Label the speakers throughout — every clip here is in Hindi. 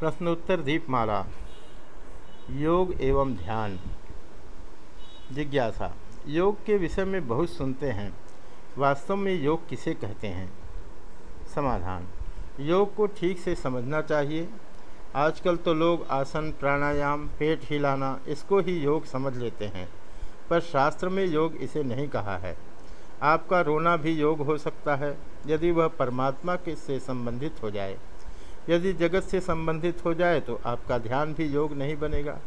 Speaker 1: प्रश्नोत्तर दीपमाला, योग एवं ध्यान। जिज्ञासा, योग के विषय में बहुत सुनते हैं, वास्तव में योग किसे कहते हैं? समाधान, योग को ठीक से समझना चाहिए। आजकल तो लोग आसन, प्राणायाम, पेट हिलाना, इसको ही योग समझ लेते हैं, पर शास्त्र में योग इसे नहीं कहा है। आपका रोना भी योग हो सकता है, यदि वह परमात्मा के से संबंधित हो जाए। यदि जगत से संबंधित हो जाए तो आपका ध्यान भी योग नहीं बनेगा।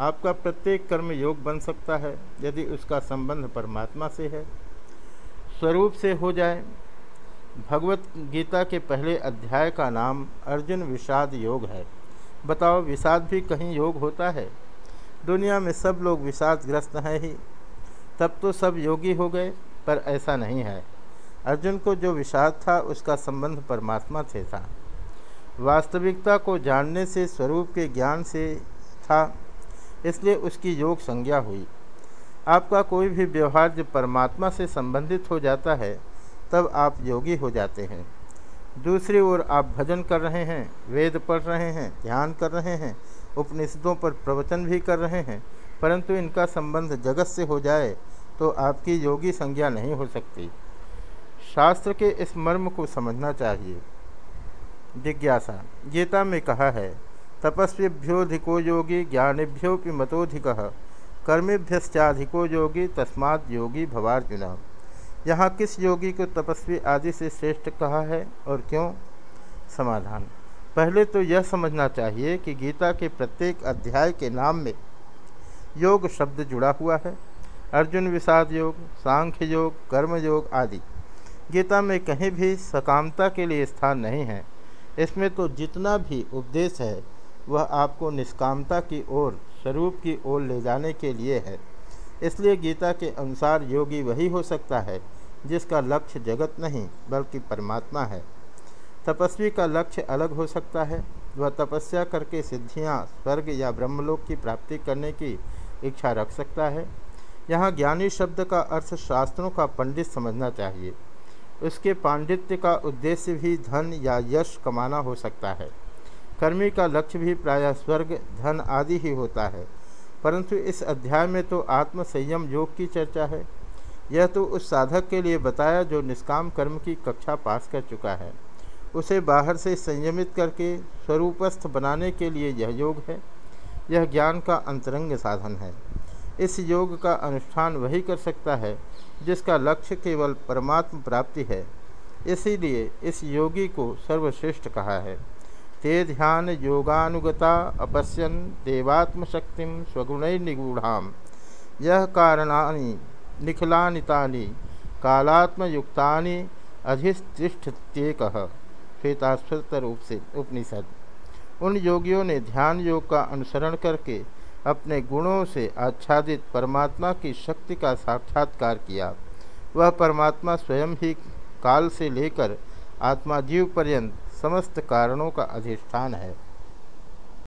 Speaker 1: आपका प्रत्येक कर्म योग बन सकता है, यदि उसका संबंध परमात्मा से है। स्वरूप से हो जाए, भगवत गीता के पहले अध्याय का नाम अर्जुन विषाद योग है। बताओ, विषाद भी कहीं योग होता है? दुनिया में सब लोग विषादग्रस्त हैं ही। तब तो सब योगी हो गए, पर ऐसा नहीं है। अर्जुन को जो विषाद था, उसका संबंध परमात्मा से था। वास्तविकता को जानने से, स्वरूप के ज्ञान से था, इसलिए उसकी योग संज्ञा हुई। आपका कोई भी व्यवहार जब परमात्मा से संबंधित हो जाता है, तब आप योगी हो जाते हैं। दूसरी ओर आप भजन कर रहे हैं, वेद पढ़ रहे हैं, ध्यान कर रहे हैं, उपनिषदों पर प्रवचन भी कर रहे हैं, परंतु इनका संबंध जगत से हो जाए तो आपकी योगी संज्ञा नहीं हो सकती। शास्त्र के इस मर्म को समझना चाहिए। जिज्ञासा। गीता में कहा है तपस्वीभ्योधिको योगी ज्ञानेभ्योपि मतोधिक कर्मेभ्यश्चाधिको योगी तस्मात् योगी भवार्जुन। यहाँ किस योगी को तपस्वी आदि से श्रेष्ठ कहा है और क्यों? समाधान। पहले तो यह समझना चाहिए कि गीता के प्रत्येक अध्याय के नाम में योग शब्द जुड़ा हुआ है। अर्जुन विषाद योग, सांख्य योग, कर्म योग आदि। गीता में कहीं भी सकामता के लिए स्थान नहीं है। इसमें तो जितना भी उपदेश है, वह आपको निष्कामता की ओर, स्वरूप की ओर ले जाने के लिए है। इसलिए गीता के अनुसार योगी वही हो सकता है, जिसका लक्ष्य जगत नहीं, बल्कि परमात्मा है। तपस्वी का लक्ष्य अलग हो सकता है। वह तपस्या करके सिद्धियाँ, स्वर्ग या ब्रह्मलोक की प्राप्ति करने की इच्छा रख सकता है। यहाँ ज्ञानी शब्द का अर्थ शास्त्रों का पंडित समझना चाहिए। उसके पांडित्य का उद्देश्य भी धन या यश कमाना हो सकता है। कर्मी का लक्ष्य भी प्रायः स्वर्ग, धन आदि ही होता है। परंतु इस अध्याय में तो आत्म संयम योग की चर्चा है। यह तो उस साधक के लिए बताया जो निष्काम कर्म की कक्षा पास कर चुका है। उसे बाहर से संयमित करके स्वरूपस्थ बनाने के लिए यह योग है। यह ज्ञान का अंतरंग साधन है। इस योग का अनुष्ठान वही कर सकता है, जिसका लक्ष्य केवल परमात्म प्राप्ति है। इसीलिए इस योगी को सर्वश्रेष्ठ कहा है। ते ध्यान योगानुगता अपश्यन देवात्मशक्ति स्वगुण निगूढ़ा यह कारणानि निखिलानितानि कालात्मयुक्तानि अधिष्ठित्येक। से उपनिषद। उन योगियों ने ध्यान योग का अनुसरण करके अपने गुणों से आच्छादित परमात्मा की शक्ति का साक्षात्कार किया। वह परमात्मा स्वयं ही काल से लेकर आत्मा जीव पर्यंत समस्त कारणों का अधिष्ठान है।